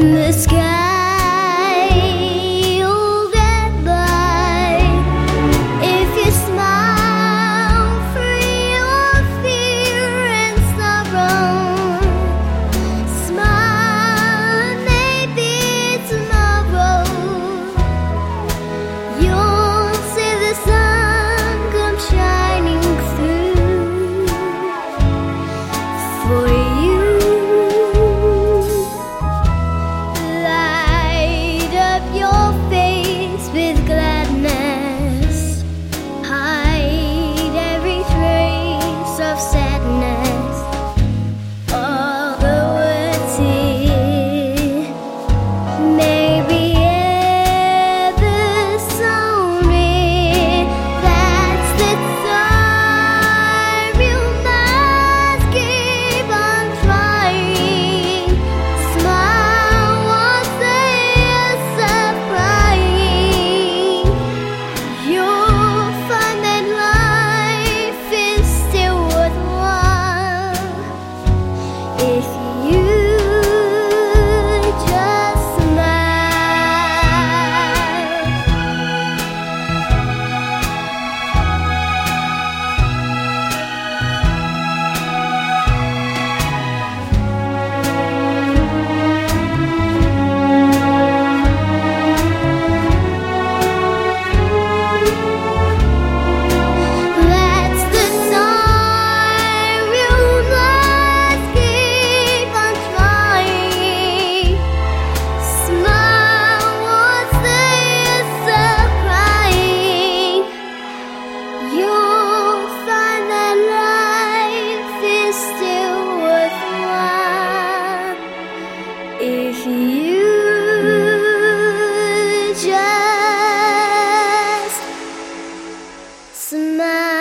in the sky. smile.